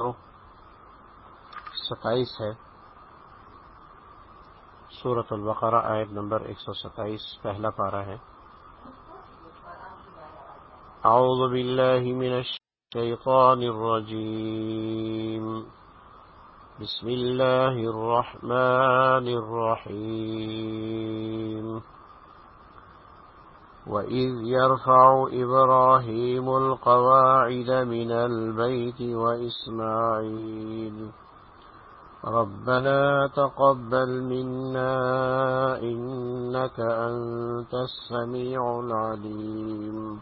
سو ستائیس ہے۔ سورت البقرہ، آیت نمبر ایک سو ستائیس، پہلا پارا ہے۔ اعوذ باللہ من الشیطان الرجیم۔ بسم اللہ الرحمن الرحیم۔ وَإِذْ يَرْفَعُ إِبْرَاهِيمُ الْقَوَاعِدَ مِنَ الْبَيْتِ وَإِسْمَاعِيلُ ربنا تقبل منا إنك أنت السميع العليم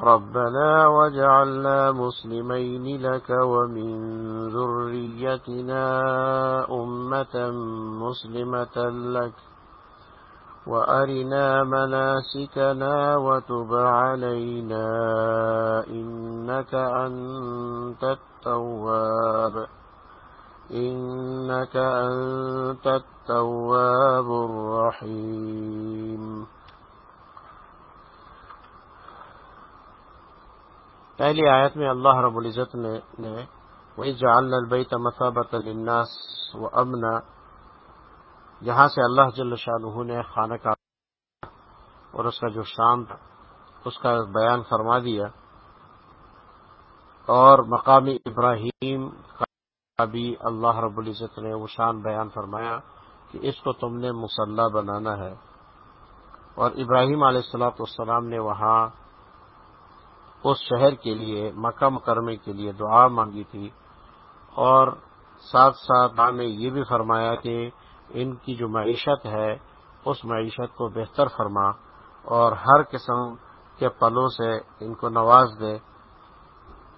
ربنا وجعلنا مسلمين لك ومن ذريتنا أمة مسلمة لك وأرنا مناسكنا وتب علينا إنك أنت التواب إنك أنت التواب الرحيم پہلی آیت میں اللہ رب العزت نے وہی جعلنا البیت مثابت للناس و جہاں سے اللہ جل شاہ نے خانہ کا اور اس کا جو شان تھا، اس کا بیان فرما دیا۔ اور مقامی ابراہیم کا بھی اللہ رب العزت نے وہ شان بیان فرمایا کہ اس کو تم نے مسلح بنانا ہے۔ اور ابراہیم علیہ السلاۃ والسلام نے وہاں اس شہر کے لیے، مکہ مکرمے کے لیے دعا مانگی تھی۔ اور ساتھ ساتھ نے یہ بھی فرمایا کہ ان کی جو معیشت ہے، اس معیشت کو بہتر فرما اور ہر قسم کے پلوں سے ان کو نواز دے۔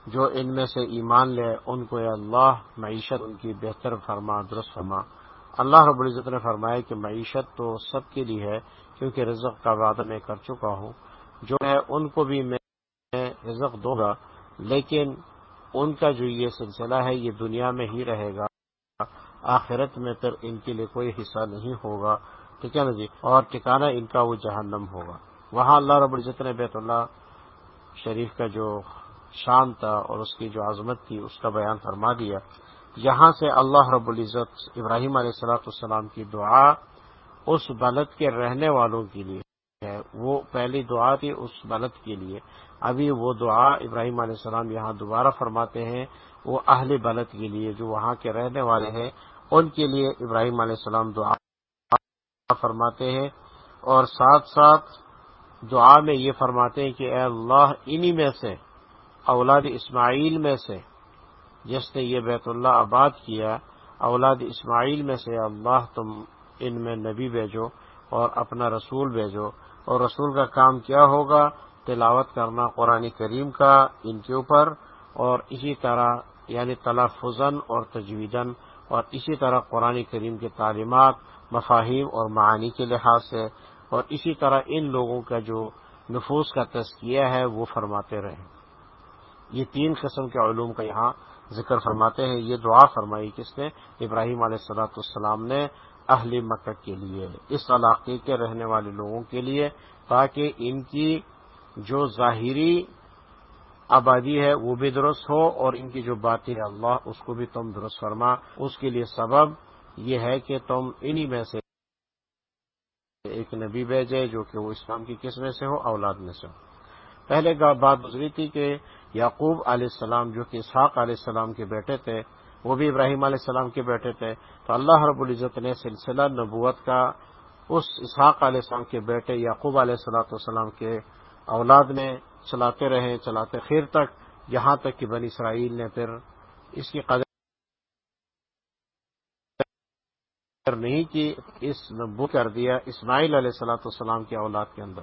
جو ان میں سے ایمان لے، ان کو اے اللہ معیشت ان کی بہتر فرما، درست فرما۔ اللہ رب العزت نے فرمایا کہ معیشت تو سب کے لیے ہے، کیونکہ رزق کا وعدہ میں کر چکا ہوں۔ جو ہے، ان کو بھی میں رزق دوں گا، لیکن ان کا جو یہ سلسلہ ہے، یہ دنیا میں ہی رہے گا۔ آخرت میں پھر ان کے لیے کوئی حصہ نہیں ہوگا۔ ٹھیک ہے نا جی؟ اور ٹھکانا ان کا وہ جہنم ہوگا۔ وہاں اللہ رب العزت نے بیت اللہ شریف کا جو شان تھا اور اس کی جو عظمت تھی، اس کا بیان فرما دیا۔ یہاں سے اللہ رب العزت ابراہیم علیہ السلاۃ السلام کی دعا اس بلد کے رہنے والوں کے لیے ہے۔ وہ پہلی دعا تھی اس بلد کے لیے۔ ابھی وہ دعا ابراہیم علیہ السلام یہاں دوبارہ فرماتے ہیں، وہ اہل بلد کے لیے جو وہاں کے رہنے والے ہیں۔ ان کے لیے ابراہیم علیہ السلام دعا فرماتے ہیں اور ساتھ ساتھ دعا میں یہ فرماتے ہیں کہ اے اللہ انہی میں سے، اولاد اسماعیل میں سے، جس نے یہ بیت اللہ آباد کیا، اولاد اسماعیل میں سے اللہ تم ان میں نبی بھیجو اور اپنا رسول بھیجو اور رسول کا کام کیا ہوگا؟ تلاوت کرنا قرآن کریم کا ان کے اوپر اور اسی طرح یعنی تلفظن اور تجویدن اور اسی طرح قرآن کریم کی تعلیمات مفاہیم اور معانی کے لحاظ سے اور اسی طرح ان لوگوں کا جو نفوس کا تذکیہ ہے وہ فرماتے رہیں۔ یہ تین قسم کے علوم کا یہاں ذکر فرماتے ہیں۔ یہ دعا فرمائی کس نے؟ ابراہیم علیہ السلاۃ السلام نے اہل مکہ کے لیے، اس علاقے کے رہنے والے لوگوں کے لیے، تاکہ ان کی جو ظاہری آبادی ہے، وہ بھی درست ہو اور ان کی جو باتیں اللہ اس کو بھی تم درست فرما۔ اس کے لیے سبب یہ ہے کہ تم انہی میں سے ایک نبی بھیجے جو کہ وہ اسلام کی قسمیں سے ہو؟ اولاد میں سے ہو۔ پہلے بات گزری تھی کہ یعقوب علیہ السلام جو کہ اسحاق علیہ السلام کے بیٹے تھے، وہ بھی ابراہیم علیہ السلام کے بیٹے تھے۔ تو اللہ رب العزت نے سلسلہ نبوت کا اس اسحاق علیہ السلام کے بیٹے یعقوب علیہ السلاۃ والسلام کے اولاد میں چلاتے رہے، چلاتے خیر تک، یہاں تک کہ بنی اسرائیل نے پھر اس کی قدر نہیں کی، اس نبو کر دیا اسماعیل علیہ السلاۃ والسلام کی اولاد کے اندر۔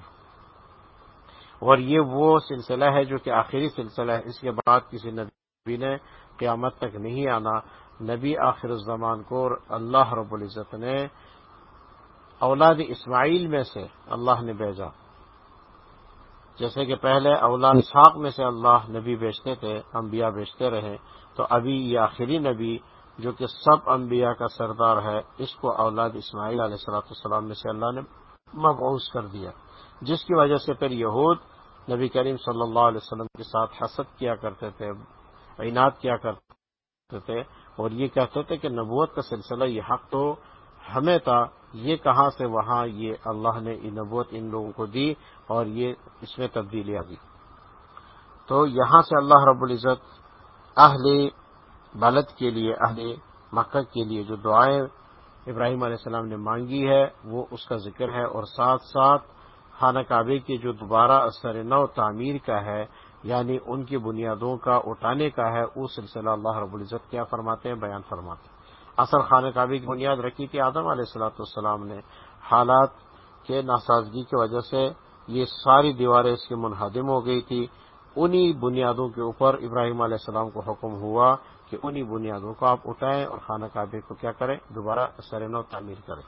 اور یہ وہ سلسلہ ہے جو کہ آخری سلسلہ ہے، اس کے بعد کسی نبی نے قیامت تک نہیں آنا۔ نبی آخر الزمان کو اللہ رب العزت نے اولاد اسماعیل میں سے اللہ نے بھیجا۔ جیسے کہ پہلے اولاد اسحاق میں سے اللہ نبی بیچتے تھے، انبیاء بیچتے رہے، تو ابھی یہ آخری نبی جو کہ سب انبیاء کا سردار ہے، اس کو اولاد اسماعیل علیہ السلاۃ السلام میں سے اللہ نے مبعوث کر دیا۔ جس کی وجہ سے پھر یہود نبی کریم صلی اللہ علیہ وسلم کے ساتھ حسد کیا کرتے تھے، عناد کیا کرتے تھے، اور یہ کہتے تھے کہ نبوت کا سلسلہ یہ حق تو ہمیں تھا یہ کہاں سے وہاں یہ اللہ نے نبوت ان لوگوں کو دی اور یہ اس میں تبدیلیاں دی تو یہاں سے اللہ رب العزت اہل بلد کے لیے، اہل مکہ کے لیے جو دعائیں ابراہیم علیہ السلام نے مانگی ہے، وہ اس کا ذکر ہے اور ساتھ ساتھ خانہ کعبے کی جو دوبارہ اثر نو تعمیر کا ہے یعنی ان کی بنیادوں کا اٹھانے کا ہے، وہ سلسلہ اللہ رب العزت کیا فرماتے ہیں، بیان فرماتے ہیں۔ اصل خانہ کعبے کی بنیاد رکھی تھی، آدم علیہ السلاۃ والسلام نے حالات کے ناسازگی کی وجہ سے یہ ساری دیواریں اس کی منہدم ہو گئی تھی۔ انہی بنیادوں کے اوپر ابراہیم علیہ السلام کو حکم ہوا کہ انہی بنیادوں کو آپ اٹھائیں اور خانہ کعبے کو کیا کریں؟ دوبارہ سرن و تعمیر کریں۔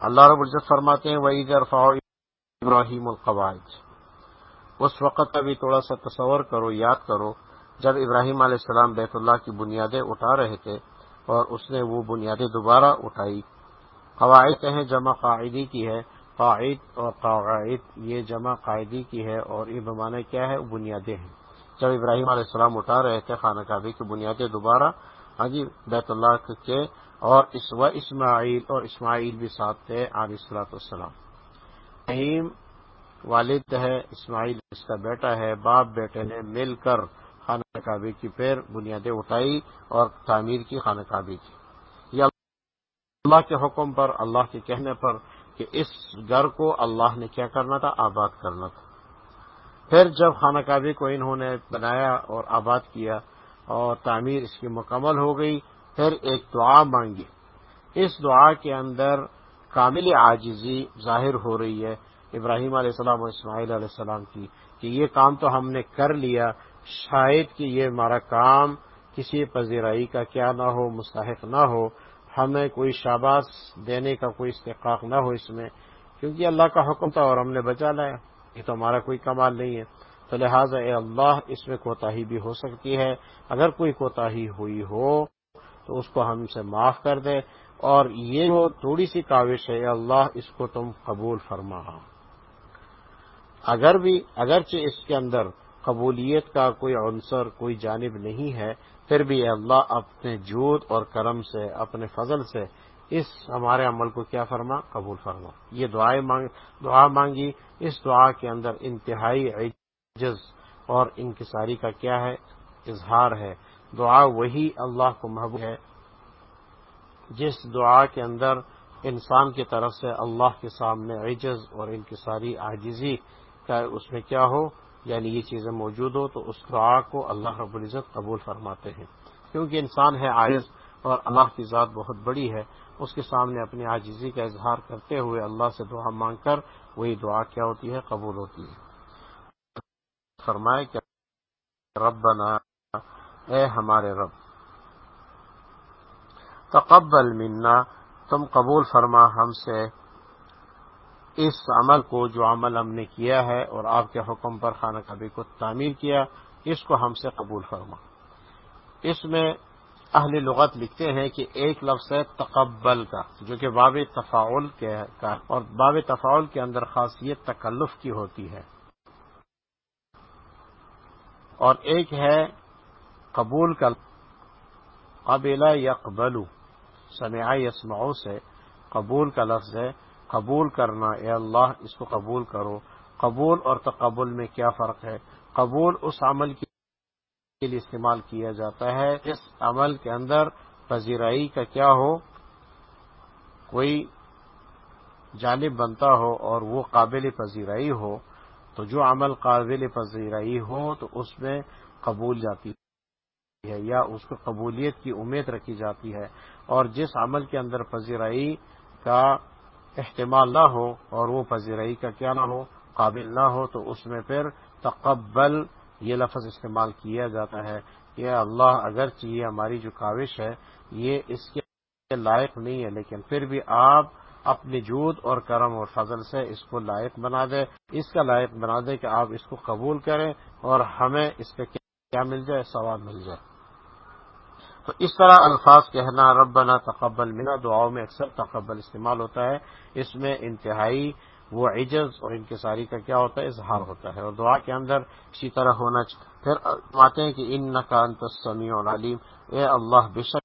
اللہ رب العزت فرماتے ہیں وہی درفا ابراہیم القواعد۔ اس وقت کا بھی تھوڑا سا تصور کرو، یاد کرو، جب ابراہیم علیہ السلام بیت اللہ کی بنیادیں اٹھا رہے تھے اور اس نے وہ بنیادیں دوبارہ اٹھائی۔ قواعد کہیں جمع قاعدی کی ہے۔ قاعد اور قواعد، یہ جمع قاعدی کی ہے اور یہ بمانے کیا ہے؟ بنیادیں ہیں۔ جب ابراہیم علیہ السلام اٹھا رہے تھے خانہ کعبے کی بنیادیں دوبارہ ہاں جی بیت اللہ کے اور اس و اسماعیل اور اسماعیل بھی ساتھ تھے، علیہ السلاۃ والسلام۔ ابراہیم والد ہے، اسماعیل اس کا بیٹا ہے، باپ بیٹے نے مل کر خانہ کعبے کی پیر بنیادیں اٹھائی اور تعمیر کی خانہ کعبے کی۔ یہ اللہ کے حکم پر، اللہ کے کہنے پر کہ اس گھر کو اللہ نے کیا کرنا تھا؟ آباد کرنا تھا۔ پھر جب خانہ کعبے کو انہوں نے بنایا اور آباد کیا اور تعمیر اس کی مکمل ہو گئی، پھر ایک دعا مانگی۔ اس دعا کے اندر کامل عاجزی ظاہر ہو رہی ہے۔ ابراہیم علیہ السلام اور اسماعیل علیہ السلام کی کہ یہ کام تو ہم نے کر لیا شاید کہ یہ ہمارا کام کسی پذیرائی کا کیا نہ ہو، مستحق نہ ہو، ہمیں کوئی شاباش دینے کا کوئی استحقاق نہ ہو اس میں، کیونکہ اللہ کا حکم تھا اور ہم نے بچا لایا۔ یہ تو ہمارا کوئی کمال نہیں ہے۔ تو لہٰذا اے اللہ، اس میں کوتاہی بھی ہو سکتی ہے۔ اگر کوئی کوتاہی ہوئی ہو، تو اس کو ہم سے معاف کر دے اور یہ جو تھوڑی سی کاوش ہے، اے اللہ، اس کو تم قبول فرما۔ اگر بھی، اگرچہ اس کے اندر قبولیت کا کوئی عنصر، کوئی جانب نہیں ہے، پھر بھی اللہ اپنے جود اور کرم سے، اپنے فضل سے اس ہمارے عمل کو کیا فرما؟ قبول فرما۔ یہ مانگ، دعا مانگی۔ اس دعا کے اندر انتہائی عجز اور انکساری کا کیا ہے؟ اظہار ہے۔ دعا وہی اللہ کو محبوب ہے، جس دعا کے اندر انسان کی طرف سے اللہ کے سامنے عجز اور انکساری، عاجزی کا اس میں کیا ہو؟ یعنی یہ چیزیں موجود ہو تو اس دعا کو اللہ رب العزت قبول فرماتے ہیں۔ کیونکہ انسان ہے عائز اور اللہ کی ذات بہت بڑی ہے، اس کے سامنے اپنی عاجزی کا اظہار کرتے ہوئے اللہ سے دعا مانگ کر وہی دعا کیا ہوتی ہے، قبول ہوتی ہے۔ فرمائے کہ رب بنا اے ہمارے رب، تقبل منا، تم قبول فرما ہم سے۔ اس عمل کو جو عمل ہم نے کیا ہے اور آپ کے حکم پر خانہ کبھی کو تعمیر کیا، اس کو ہم سے قبول فرما۔ اس میں اہل لغت لکھتے ہیں کہ ایک لفظ ہے تقبل کا، جو کہ باب تفاعل کا، اور باب تفاعل کے اندر خاصیت تکلف کی ہوتی ہے۔ اور ایک ہے قبول کا۔ قبیلہ یا قبلو سمع یسمعو سے قبول کا لفظ ہے۔ قبول کرنا، اے اللہ، اس کو قبول کرو۔ قبول اور تقبل میں کیا فرق ہے؟ قبول اس عمل کے لیے استعمال کیا جاتا ہے۔ اس عمل کے اندر پذیرائی کا کیا ہو؟ کوئی جانب بنتا ہو اور وہ قابل پذیرائی ہو۔ تو جو عمل قابل پذیرائی ہو تو اس میں قبول جاتی ہے یا اس کو قبولیت کی امید رکھی جاتی ہے۔ اور جس عمل کے اندر پذیرائی کا احتمال نہ ہو اور وہ پذیرائی کا کیا نہ ہو، قابل نہ ہو، تو اس میں پھر تقبل یہ لفظ استعمال کیا جاتا ہے کہ اللہ اگر چاہیے ہماری جو کاوش ہے، یہ اس کے لائق نہیں ہے، لیکن پھر بھی آپ اپنی جود اور کرم اور فضل سے اس کو لائق بنا دے اس کا لائق بنا دے کہ آپ اس کو قبول کریں اور ہمیں اس پہ کیا مل جائے، ثواب مل جائے۔ تو اس طرح الفاظ کہنا ربنا تقبل منا، دعاؤں میں اکثر تقبل استعمال ہوتا ہے۔ اس میں انتہائی وہ عجز اور انکساری کا کیا ہوتا ہے؟ اظہار ہوتا ہے اور دعا کے اندر اسی طرح ہونا چاہیے پھر آتے ہیں کہ ان نقانت سمیع العلیم۔ اے اللہ، بے شک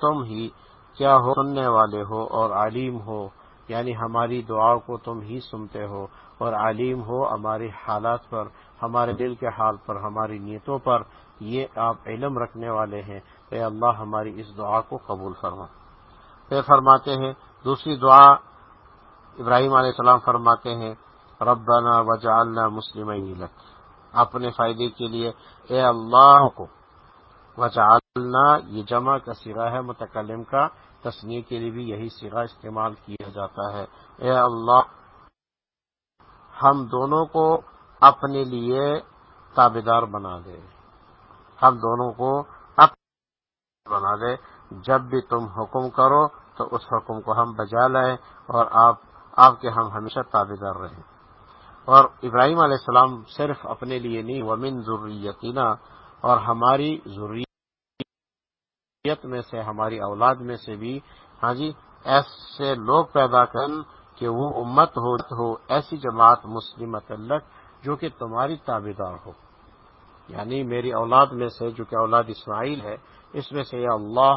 تم ہی کیا ہو؟ سننے والے ہو اور علیم ہو۔ یعنی ہماری دعا کو تم ہی سنتے ہو اور علیم ہو ہمارے حالات پر۔ ہمارے دل کے حال پر، ہماری نیتوں پر یہ آپ علم رکھنے والے ہیں۔ اے اللہ، ہماری اس دعا کو قبول فرما۔ پھر فرماتے ہیں، دوسری دعا ابراہیم علیہ السلام فرماتے ہیں، ربنا وجعلنا مسلم لک۔ اپنے فائدے کے لیے اے اللہ کو وجعلنا، یہ جمع کا سرا ہے، متکلم کا تصنیح کے لیے بھی یہی سرا استعمال کیا جاتا ہے۔ اے اللہ، ہم دونوں کو اپنے لیے تابے دار بنا دے۔ ہم دونوں کو اپنے بنا دے۔ جب بھی تم حکم کرو تو اس حکم کو ہم بجا لائیں اور آپ آپ کے ہم ہمیشہ تابے دار رہیں۔ اور ابراہیم علیہ السلام صرف اپنے لیے نہیں، ومن ضروریتینا اور ہماری ضروریت میں سے، ہماری اولاد میں سے بھی۔ ہاں جی ایسے لوگ پیدا کریں کہ وہ امت ہو ہو ایسی جماعت مسلم تعلق جو کہ تمہاری تابے دار ہو۔ یعنی میری اولاد میں سے جو کہ اولاد اسماعیل ہے، اس میں سے یا اللہ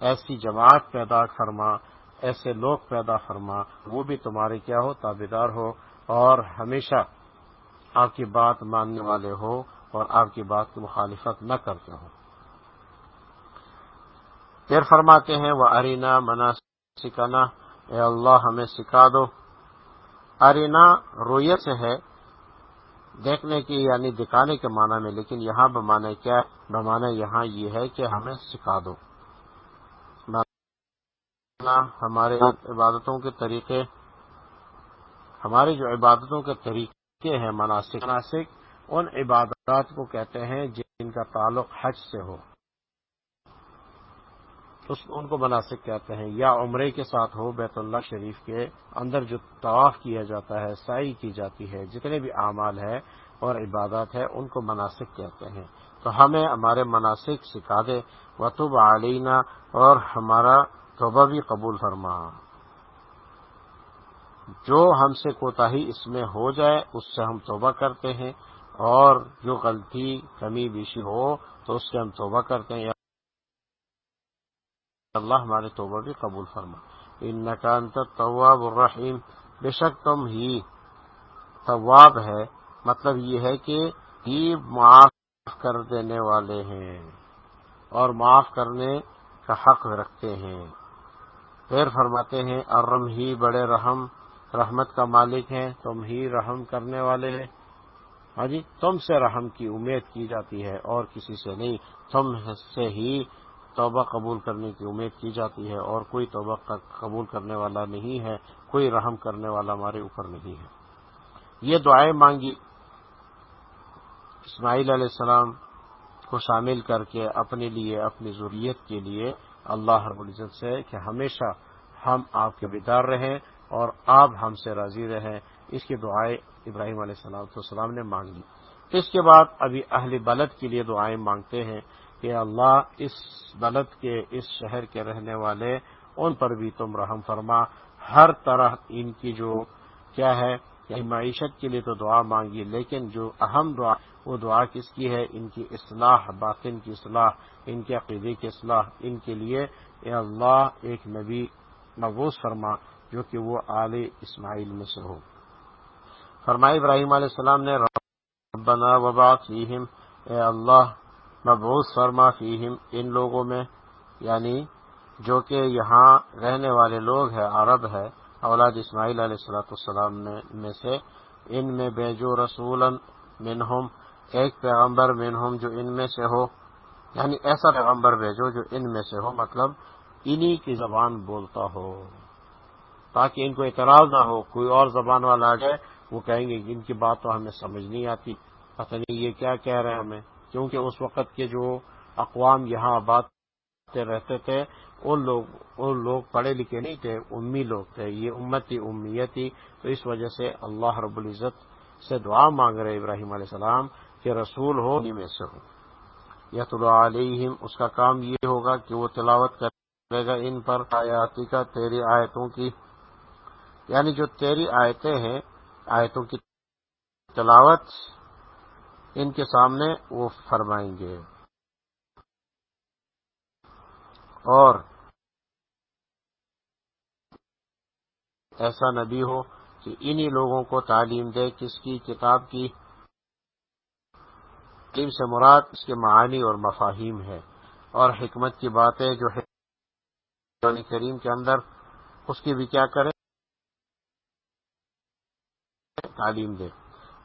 ایسی جماعت پیدا فرما، ایسے لوگ پیدا فرما، وہ بھی تمہارے کیا ہو، تابے دار ہو اور ہمیشہ آپ کی بات ماننے والے ہو اور آپ کی بات کی مخالفت نہ کرتے ہو۔ پھر فرماتے ہیں وہ ارینا منا سکھانا اے اللہ، ہمیں سکھا دو۔ ارینا رویت سے ہے۔ دیکھنے کی یعنی دکھانے کے معنی میں، لیکن یہاں بمانے کیا بمانا یہاں یہ ہے کہ ہمیں سکھا دو۔ ہمارے عبادتوں کے طریقے، ہمارے جو عبادتوں کے طریقے ہیں مناسب مناسب ان عبادات کو کہتے ہیں جن کا تعلق حج سے ہو۔ اس ان کو مناسب کہتے ہیں، یا عمرے کے ساتھ ہو بیت اللہ شریف کے اندر جو طواف کیا جاتا ہے سائی کی جاتی ہے، جتنے بھی اعمال ہے اور عبادات ہے ان کو مناسب کہتے ہیں۔ تو ہمیں ہمارے مناسب سکھا دے وطب علینا اور ہمارا توبہ بھی قبول فرما۔ جو ہم سے کوتا ہی اس میں ہو جائے، اس سے ہم توبہ کرتے ہیں، اور جو غلطی، کمی، بیشی ہو، تو اس سے ہم توبہ کرتے ہیں۔ اللہ ہمارے توبہ بھی قبول فرما۔ ان نقان طواب الرحیم۔ بے شک تم ہی طواب ہے مطلب یہ ہے کہ ہی معاف کر دینے والے ہیں اور معاف کرنے کا حق رکھتے ہیں۔ پھر فرماتے ہیں، ارم ہی بڑے رحم، رحمت کا مالک ہے تم ہی رحم کرنے والے ہیں۔ ہاں جی تم سے رحم کی امید کی جاتی ہے اور کسی سے نہیں، تم سے ہی توبہ قبول کرنے کی امید کی جاتی ہے اور کوئی توبہ قبول کرنے والا نہیں ہے، کوئی رحم کرنے والا ہمارے اوپر نہیں ہے۔ یہ دعائیں مانگی، اسماعیل علیہ السلام کو شامل کر کے اپنے لیے، اپنی ضروریت کے لیے اللہ رب العزت سے کہ ہمیشہ ہم آپ کے بیدار رہیں اور آپ ہم سے راضی رہیں۔ اس کی دعائیں ابراہیم علیہ السلام السلام نے مانگی۔ اس کے بعد ابھی اہل بلد کے لیے دعائیں مانگتے ہیں۔ کہ اللہ اس بلد کے، اس شہر کے رہنے والے، ان پر بھی تم رحم فرما۔ ہر طرح ان کی جو کیا ہے کہ معیشت کے لیے تو دعا مانگی، لیکن جو اہم دعا، وہ دعا کس کی ہے؟ ان کی اصلاح، باطن کی اصلاح، ان کے عقیدے کی اصلاح۔ ان کے لیے اے اللہ ایک نبی مبوس فرما، جو کہ وہ آل اسماعیل میں سے ہو۔ فرمائی ابراہیم علیہ السلام نے، ربنا وبا فیہم، اے اللہ مبعوث فرما فیہم، ان لوگوں میں یعنی جو کہ یہاں رہنے والے لوگ ہیں، عرب ہے اولاد اسماعیل علیہ السلاۃ السلام میں سے، ان میں بیجو رسول منہم، ایک پیغمبر منہم جو ان میں سے ہو یعنی ایسا پیغمبر بھیجو جو ان میں سے ہو مطلب انہی کی زبان بولتا ہو، تاکہ ان کو اعتراض نہ ہو، کوئی اور زبان والا آ جائے، وہ کہیں گے کہ ان کی بات تو ہمیں سمجھ نہیں آتی، پتہ نہیں یہ کیا کہہ رہے ہیں ہمیں۔ کیونکہ اس وقت کے جو اقوام یہاں آباد رہتے تھے، ان لوگ ان لوگ پڑھے لکھے نہیں تھے، امی لوگ تھے، یہ امت تھی امیت تھی تو اس وجہ سے اللہ رب العزت سے دعا مانگ رہے ابراہیم علیہ السلام کہ رسول ہو میں سے ہو۔ یت علیہم، اس کا کام یہ ہوگا کہ وہ تلاوت کرے گا ان پر آیاتی کا، تیری آیتوں کی۔ یعنی جو تیری آیتیں ہیں، آیتوں کی تلاوت ان کے سامنے وہ فرمائیں گے۔ اور ایسا نبی ہو کہ انہی لوگوں کو تعلیم دے کس کی کتاب کی تعلیم سے مراد اس کے معانی اور مفاہیم ہے اور حکمت کی باتیں جو ہے کریم کے اندر، اس کی بھی کیا کرے تعلیم دے۔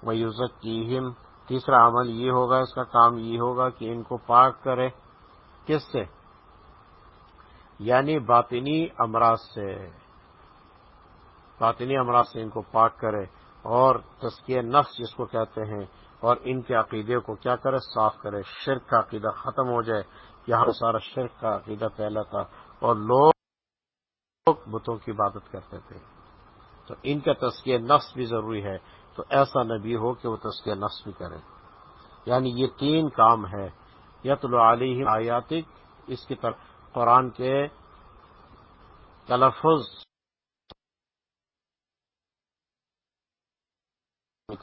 وہ یوزک کی تیسرا عمل یہ ہوگا، اس کا کام یہ ہوگا کہ ان کو پاک کرے۔ کس سے؟ یعنی باطنی امراض سے۔ باطنی امراض سے ان کو پاک کرے اور تسکیہ نفس، جس کو کہتے ہیں، اور ان کے عقیدے کو کیا کرے؟ صاف کرے۔ شرک کا عقیدہ ختم ہو جائے۔ یہاں سارا شرک کا عقیدہ پہلا تھا اور لوگ بتوں کی عبادت کرتے تھے۔ تو ان کا تسکیہ نفس بھی ضروری ہے۔ تو ایسا نبی ہو کہ وہ تسکیہ نفس بھی کرے۔ یعنی یہ تین کام ہے یت علی آیاتک، اس کی طرف قرآن کے تلفظ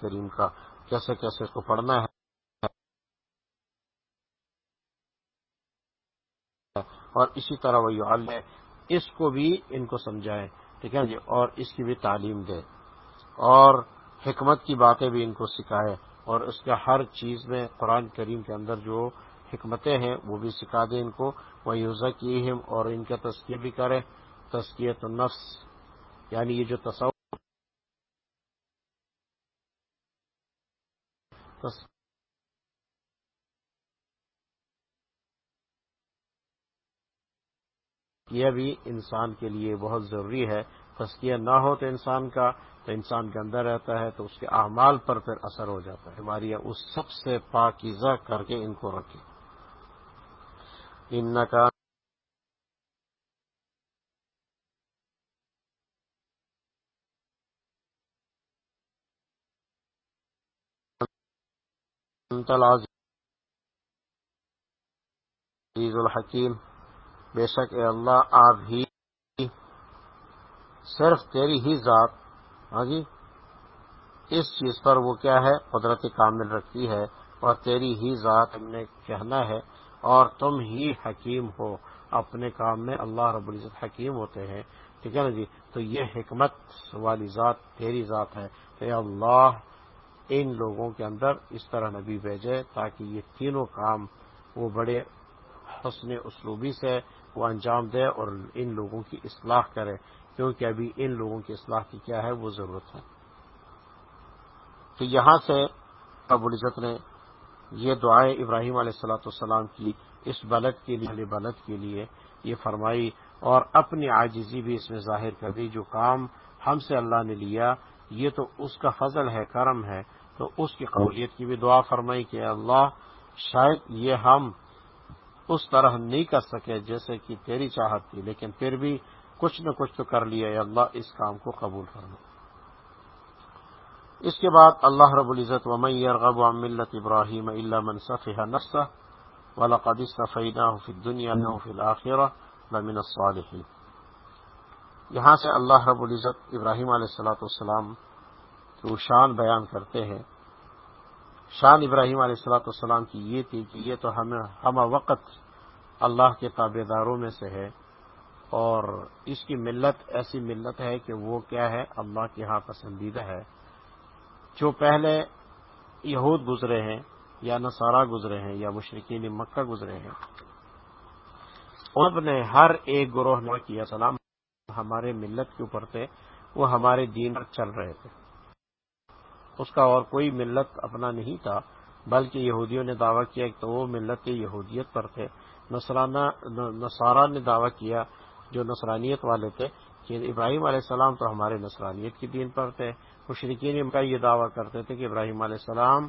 کریم کا کیسے کیسے اس کو پڑھنا ہے۔ اور اسی طرح وہ ہے۔ اس کو بھی ان کو سمجھائے ٹھیک ہے جی؟ اور اس کی بھی تعلیم دے اور حکمت کی باتیں بھی ان کو سکھائے اور اس کا ہر چیز میں قرآن کریم کے اندر جو حکمتیں ہیں وہ بھی سکھا دیں ان کو۔ وہ یوزا کی اور ان کا تذکیہ بھی کرے۔ تذکیت النفس یعنی یہ جو تصور یہ بھی انسان کے لیے بہت ضروری ہے۔ تسکیہ نہ ہو تو انسان کا، تو انسان کے اندر رہتا ہے تو اس کے اعمال پر پھر اثر ہو جاتا ہے۔ ہماری اس سب سے پاکیزہ کر کے ان کو رکھے ان کا عزیز الحکیم۔ بے شک اے اللہ، آپ ہی صرف تیری ہی ذات۔ ہاں جی اس چیز پر وہ کیا ہے؟ قدرت کامل رکھتی ہے اور تیری ہی ذات ہم نے کہنا ہے اور تم ہی حکیم ہو۔ اپنے کام میں اللہ رب العزت حکیم ہوتے ہیں۔ ٹھیک ہے نا جی؟ تو یہ حکمت والی ذات تیری ذات ہے۔ اے اللہ، ان لوگوں کے اندر اس طرح نبی بھیجے تاکہ یہ تینوں کام وہ بڑے حسن اسلوبی سے وہ انجام دے اور ان لوگوں کی اصلاح کرے۔ کیونکہ ابھی ان لوگوں کی اصلاح کی کیا ہے وہ ضرورت ہے۔ تو یہاں سے ابو العزت نے یہ دعائیں ابراہیم علیہ السلاۃ والسلام کی اس بلد کے لیے بلد کے لیے یہ فرمائی اور اپنی عاجزی بھی اس میں ظاہر کر دی، جو کام ہم سے اللہ نے لیا، یہ تو اس کا فضل ہے، کرم ہے۔ تو اس کی قبولیت کی بھی دعا فرمائی کہ اللہ شاید یہ ہم اس طرح نہیں کر سکے جیسے کہ تیری چاہت تھی، لیکن پھر بھی کچھ نہ کچھ تو کر لیا اللہ اس کام کو قبول کرنا اس کے بعد اللہ رب العزت و میرغب ملت ابراہیم اللہ منصف نسہ ولاقد صفینہ فی دنیا فی الآخرہ لمن الصالحین یہاں سے اللہ رب العزت ابراہیم علیہ السلاۃ والسلام کی شان بیان کرتے ہیں، شان ابراہیم علیہ السلاۃ والسلام کی یہ تھی کہ یہ تو ہمیں ہم وقت اللہ کے تابے داروں میں سے ہے۔ اور اس کی ملت ایسی ملت ہے کہ وہ کیا ہے؟ اللہ کے ہاں پسندیدہ ہے۔ جو پہلے یہود گزرے ہیں یا نصارہ گزرے ہیں یا مشرقین مکہ گزرے ہیں اب نے ہر ایک گروہ نے کیا۔ سلام، ہمارے ملت کے اوپر تھے، وہ ہمارے دین پر چل رہے تھے۔ اس کا اور کوئی ملت اپنا نہیں تھا، بلکہ یہودیوں نے دعویٰ کیا کہ تو وہ ملت یہودیت پر تھے۔ نصارہ نے دعویٰ کیا جو نصرانیت والے تھے، کہ ابراہیم علیہ السلام تو ہمارے نصرانیت کی دین پر تھے۔ مشرقین کا یہ دعویٰ کرتے تھے کہ ابراہیم علیہ السلام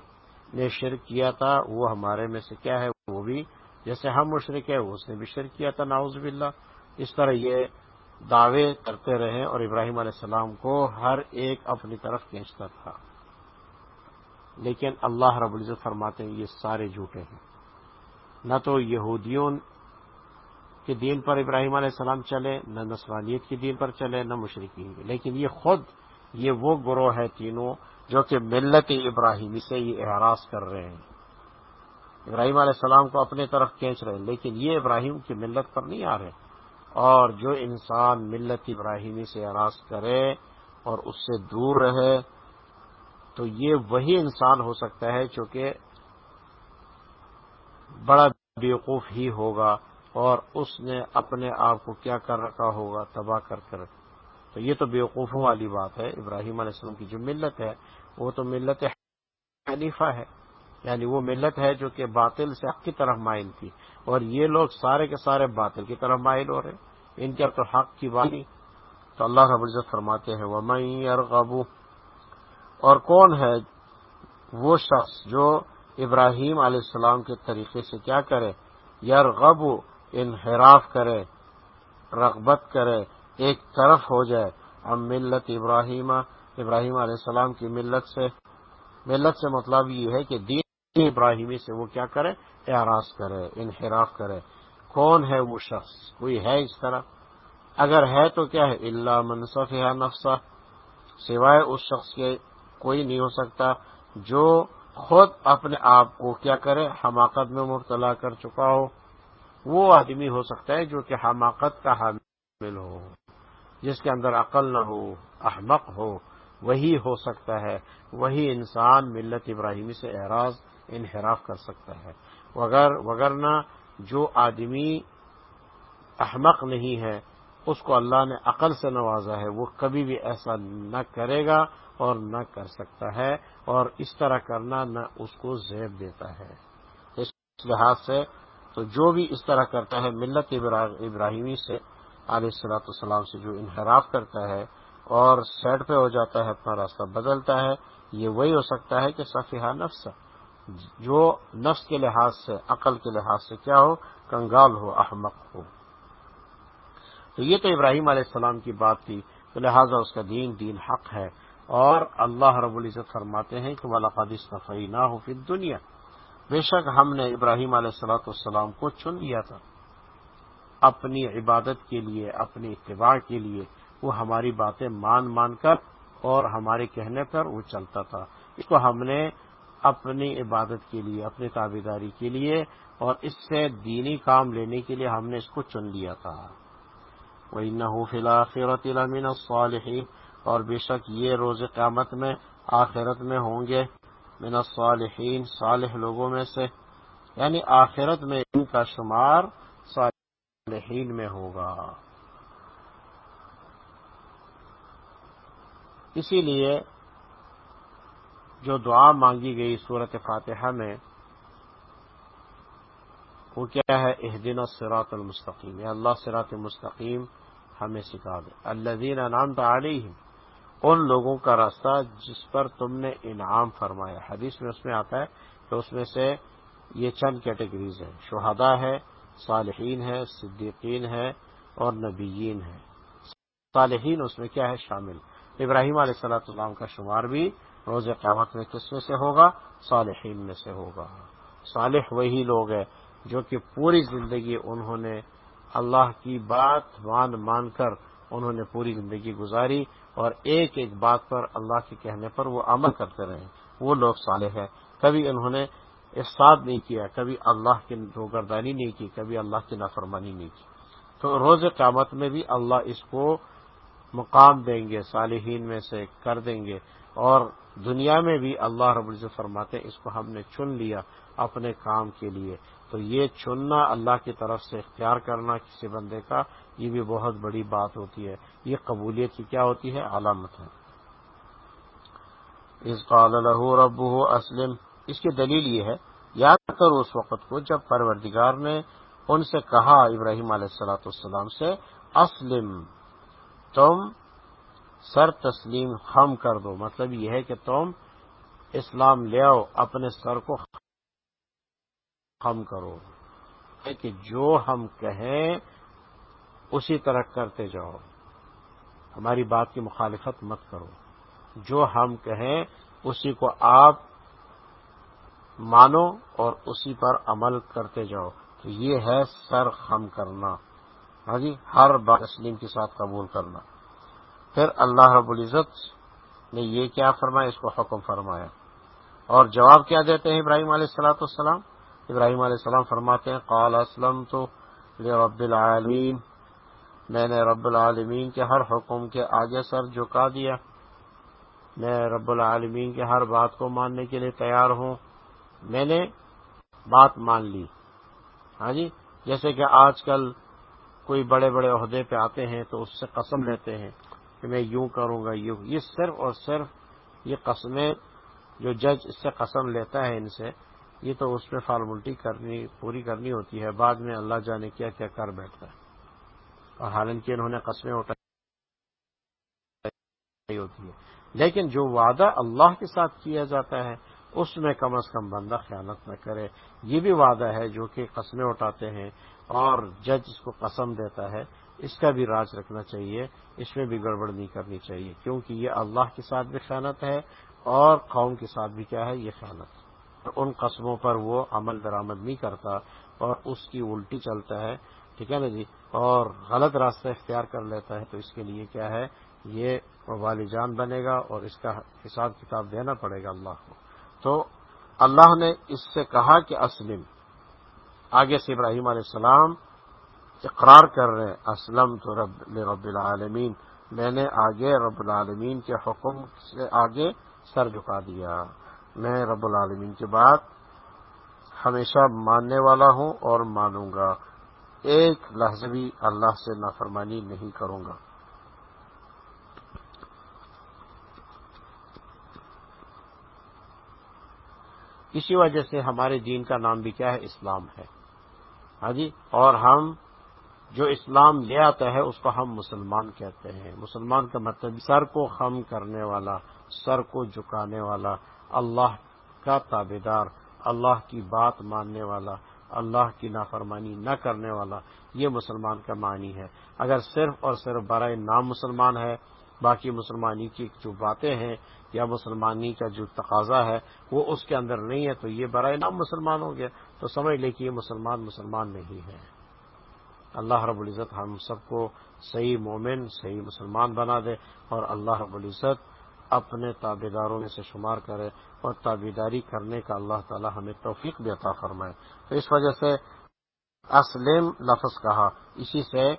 نے شرک کیا تھا، وہ ہمارے میں سے کیا ہے، وہ بھی جیسے ہم مشرق ہے اس نے بھی شرک کیا تھا ناؤز باللہ۔ اس طرح یہ دعوے کرتے رہے اور ابراہیم علیہ السلام کو ہر ایک اپنی طرف کھینچتا تھا۔ لیکن اللہ رب العزت فرماتے ہیں، یہ سارے جھوٹے ہیں۔ نہ تو یہودیوں کے دین پر ابراہیم علیہ السلام چلے، نہ نسوانیت کے دین پر چلے، نہ مشرقین لیکن یہ خود، یہ وہ گروہ ہے تینوں جو کہ ملت ابراہیمی سے یہ اعراض کر رہے ہیں۔ ابراہیم علیہ السلام کو اپنے طرف کھینچ رہے ہیں، لیکن یہ ابراہیم کی ملت پر نہیں آ رہے۔ اور جو انسان ملت ابراہیمی سے اعراض کرے اور اس سے دور رہے، تو یہ وہی انسان ہو سکتا ہے چونکہ بڑا بیوقوف ہی ہوگا۔ اور اس نے اپنے آپ کو کیا کر رکھا ہوگا؟ تباہ کر کر تو یہ تو بیوقوفوں والی بات ہے۔ ابراہیم علیہ السلام کی جو ملت ہے، وہ تو ملت حنیفہ ہے۔ یعنی وہ ملت ہے جو کہ باطل سے حق کی طرف مائل تھی۔ اور یہ لوگ سارے کے سارے باطل کی طرف مائل ہو رہے ان کے تو حق کی بات نہیں۔ تو اللہ رب العزت فرماتے ہیں وہ میں اور کون ہے وہ شخص جو ابراہیم علیہ السلام کے طریقے سے کیا کرے؟ یار غب انحراف کرے، رغبت کرے، ایک طرف ہو جائے۔ اب ملت ابراہیم ابراہیم علیہ السلام کی ملت سے ملت سے مطلب یہ ہے کہ دین ابراہیمی سے وہ کیا کرے؟ اعراض کرے، انحراف کرے۔ کون ہے وہ شخص؟ کوئی ہے اس طرح؟ اگر ہے تو کیا ہے؟ اللہ منصف ہے نفسا سوائے اس شخص کے کوئی نہیں ہو سکتا جو خود اپنے آپ کو کیا کرے؟ حماقت میں مبتلا کر چکا ہو۔ وہ آدمی ہو سکتا ہے جو کہ حماقت کا حامل ہو، جس کے اندر عقل نہ ہو، احمق ہو، وہی ہو سکتا ہے، وہی انسان ملت ابراہیمی سے اعراض، انحراف کر سکتا ہے۔ وگر، وگرنہ جو آدمی احمق نہیں ہے، اس کو اللہ نے عقل سے نوازا ہے، وہ کبھی بھی ایسا نہ کرے گا اور نہ کر سکتا ہے اور اس طرح کرنا نہ اس کو زیب دیتا ہے۔ اس لحاظ سے تو جو بھی اس طرح کرتا ہے، ملت ابراہیمی سے، علیہ السلاۃ السلام سے جو انحراف کرتا ہے اور سیڈ پہ ہو جاتا ہے، اپنا راستہ بدلتا ہے، یہ وہی ہو سکتا ہے کہ صفیہ نفس جو نفس کے لحاظ سے، عقل کے لحاظ سے کیا ہو؟ کنگال ہو، احمق ہو۔ تو یہ تو ابراہیم علیہ السلام کی بات تھی تو لہٰذا اس کا دین دین حق ہے۔ اور اللہ رب العزت فرماتے ہیں کہ والا صفائی نہ ہو پھر دنیا بے شک ہم نے ابراہیم علیہ السلاۃ السلام کو چن لیا تھا۔ اپنی عبادت کے لیے، اپنی اتباع کے لیے وہ ہماری باتیں مان مان کر اور ہمارے کہنے پر وہ چلتا تھا۔ اس کو ہم نے اپنی عبادت کے لیے، اپنی تابے کے لیے اور اس سے دینی کام لینے کے لیے ہم نے اس کو چن لیا تھا۔ وہ نہ فلاخرت علامین صالحین اور بے شک یہ روز قیامت میں، آخرت میں ہوں گے۔ من الصالحین، صالح لوگوں میں سے یعنی آخرت میں ان کا شمار صالحین میں ہوگا۔ اسی لیے جو دعا مانگی گئی صورت فاتحہ میں، وہ کیا ہے؟ اح دن سرات المستقیم۔ یا اللہ سرات المستقیم ہمیں سکھا دے۔ اللہ دین انعام تو ان لوگوں کا راستہ جس پر تم نے انعام فرمایا۔ حدیث میں اس میں آتا ہے کہ اس میں سے یہ چند کیٹیگریز ہیں۔ شہدا ہے صالحین ہے صدیقین ہے اور نبیین ہے صالحین اس میں کیا ہے؟ شامل۔ ابراہیم علیہ صلاحت السلام کا شمار بھی روز قیامت میں کس میں سے ہوگا؟ صالحین میں سے ہوگا۔ صالح وہی لوگ ہیں جو کہ پوری زندگی انہوں نے اللہ کی بات مان مان کر انہوں نے پوری زندگی گزاری اور ایک ایک بات پر اللہ کے کہنے پر وہ عمل کرتے رہے۔ وہ لوگ صالح ہیں۔ کبھی انہوں نے احساس نہیں کیا، کبھی اللہ کی روگردانی نہیں کی، کبھی اللہ کی نافرمانی نہیں کی۔ تو روز قیامت میں بھی اللہ اس کو مقام دیں گے، صالحین میں سے کر دیں گے۔ اور دنیا میں بھی اللہ رب العزت فرماتے اس کو ہم نے چن لیا اپنے کام کے لیے۔ تو یہ چننا اللہ کی طرف سے اختیار کرنا کسی بندے کا یہ بھی بہت بڑی بات ہوتی ہے۔ یہ قبولیت کی کیا ہوتی ہے؟ علامت ہے۔ اس قال له رب اسلم، اس کی دلیل یہ ہے، یاد کرو اس وقت کو جب پروردگار نے ان سے کہا ابراہیم علیہ السلاۃ السلام سے، اسلم، تم سر تسلیم خم کر دو۔ مطلب یہ ہے کہ تم اسلام لے آؤ، اپنے سر کو خم کرو۔ کہ جو ہم کہیں اسی طرح کرتے جاؤ۔ ہماری بات کی مخالفت مت کرو۔ جو ہم کہیں، اسی کو آپ مانو اور اسی پر عمل کرتے جاؤ۔ تو یہ ہے سر خم کرنا۔ ہاں جی ہر بات تسلیم کے ساتھ قبول کرنا۔ پھر اللہ رب العزت نے یہ کیا فرمایا، اس کو حکم فرمایا۔ اور جواب کیا دیتے ہیں ابراہیم علیہ السلاۃ السلام ابراہیم علیہ السلام فرماتے ہیں، قال اسلم تو رب العالمین۔ میں نے رب العالمین کے ہر حکم کے آگے سر جھکا دیا۔ میں رب العالمین کے ہر بات کو ماننے کے لیے تیار ہوں۔ میں نے بات مان لی۔ ہاں جی جیسے کہ آج کل کوئی بڑے بڑے عہدے پہ آتے ہیں تو اس سے قسم لیتے ہیں کہ میں یوں کروں گا، یوں۔ یہ صرف اور صرف یہ قسمیں جو جج اس سے قسم لیتا ہے ان سے، یہ تو اس میں فارملٹی کرنی، پوری کرنی ہوتی ہے۔ بعد میں اللہ جانے کیا کیا کر بیٹھتا ہے۔ اور حالانکہ انہوں نے قسمیں اٹھائی ہوتی ہے لیکن جو وعدہ اللہ کے ساتھ کیا جاتا ہے، اس میں کم از کم بندہ خیالت نہ کرے۔ یہ بھی وعدہ ہے جو کہ قسمیں اٹھاتے ہیں اور جج اس کو قسم دیتا ہے۔ اس کا بھی راج رکھنا چاہیے، اس میں بھی گڑبڑ نہیں کرنی چاہیے، کیونکہ یہ اللہ کے ساتھ بھی خیانت ہے اور قوم کے ساتھ بھی کیا ہے، یہ خیانت۔ ان قسموں پر وہ عمل درآمد نہیں کرتا اور اس کی الٹی چلتا ہے۔ ٹھیک ہے نا جی؟ اور غلط راستہ اختیار کر لیتا ہے تو اس کے لیے کیا ہے؟ یہ والجان بنے گا اور اس کا حساب کتاب دینا پڑے گا اللہ کو۔ تو اللہ نے اس سے کہا کہ اسلم۔ آگے سے ابراہیم علیہ السلام اقرار کر رہے اسلم تو رب رب العالمین۔ میں نے آگے رب العالمین کے حکم سے آگے سر جھکا دیا۔ میں رب العالمین کی بات ہمیشہ ماننے والا ہوں اور مانوں گا۔ ایک لحظ بھی اللہ سے نافرمانی نہیں کروں گا۔ اسی وجہ سے ہمارے دین کا نام بھی کیا ہے؟ اسلام ہے۔ ہاں جی؟ اور ہم جو اسلام لے آتا ہے، اس کو ہم مسلمان کہتے ہیں۔ مسلمان کا مطلب سر کو خم کرنے والا، سر کو جھکانے والا، اللہ کا تابے دار اللہ کی بات ماننے والا۔ اللہ کی نافرمانی نہ کرنے والا، یہ مسلمان کا معنی ہے۔ اگر صرف اور صرف برائے نام مسلمان ہے، باقی مسلمانی کی جو باتیں ہیں یا مسلمانی کا جو تقاضا ہے، وہ اس کے اندر نہیں ہے، تو یہ برائے نام مسلمان ہو گیا۔ تو سمجھ لے کہ یہ مسلمان مسلمان نہیں ہے۔ اللہ رب العزت ہم سب کو صحیح مومن، صحیح مسلمان بنا دے اور اللہ رب العزت اپنے تابے داروں میں سے شمار کرے اور تابے داری کرنے کا اللہ تعالی ہمیں توفیق بھی عطا فرمائے۔ تو اس وجہ سے اسلم لفظ کہا، اسی سے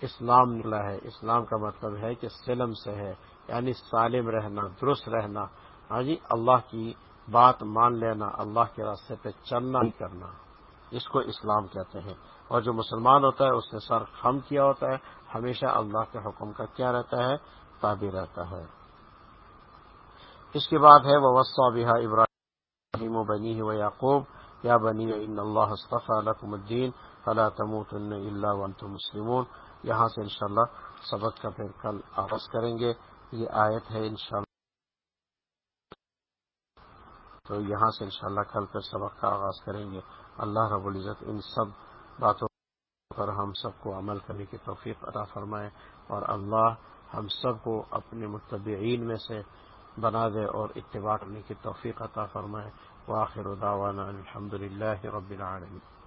اسلام نکلا ہے۔ اسلام کا مطلب ہے کہ سلم سے ہے یعنی سالم رہنا، درست رہنا۔ ہاں جی اللہ کی بات مان لینا، اللہ کے راستے پہ چلنا ہی کرنا۔ اس کو اسلام کہتے ہیں۔ اور جو مسلمان ہوتا ہے، اس نے سر خم کیا ہوتا ہے۔ ہمیشہ اللہ کے حکم کا کیا رہتا ہے؟ تابع رہتا ہے۔ اس کے بعد ہے وہ وسا بحا ابراہیم و بنی و یعقوب یا بنی ان اللہ الحم الدین فلا تموت اللہ ونتم مسلمون۔ یہاں سے انشاءاللہ سبق کا پھر کل آغاز کریں گے۔ یہ آیت ہے انشاءاللہ۔ تو یہاں سے انشاءاللہ کل پھر سبق کا آغاز کریں گے۔ اللہ رب العزت ان سب باتوں پر ہم سب کو عمل کرنے کی توفیق عطا فرمائے اور اللہ ہم سب کو اپنے متبعین میں سے بنا دے اور اتباع کرنے کی توفیق عطا فرمائے۔ واخر دعوانا الحمد للہ رب العالمین۔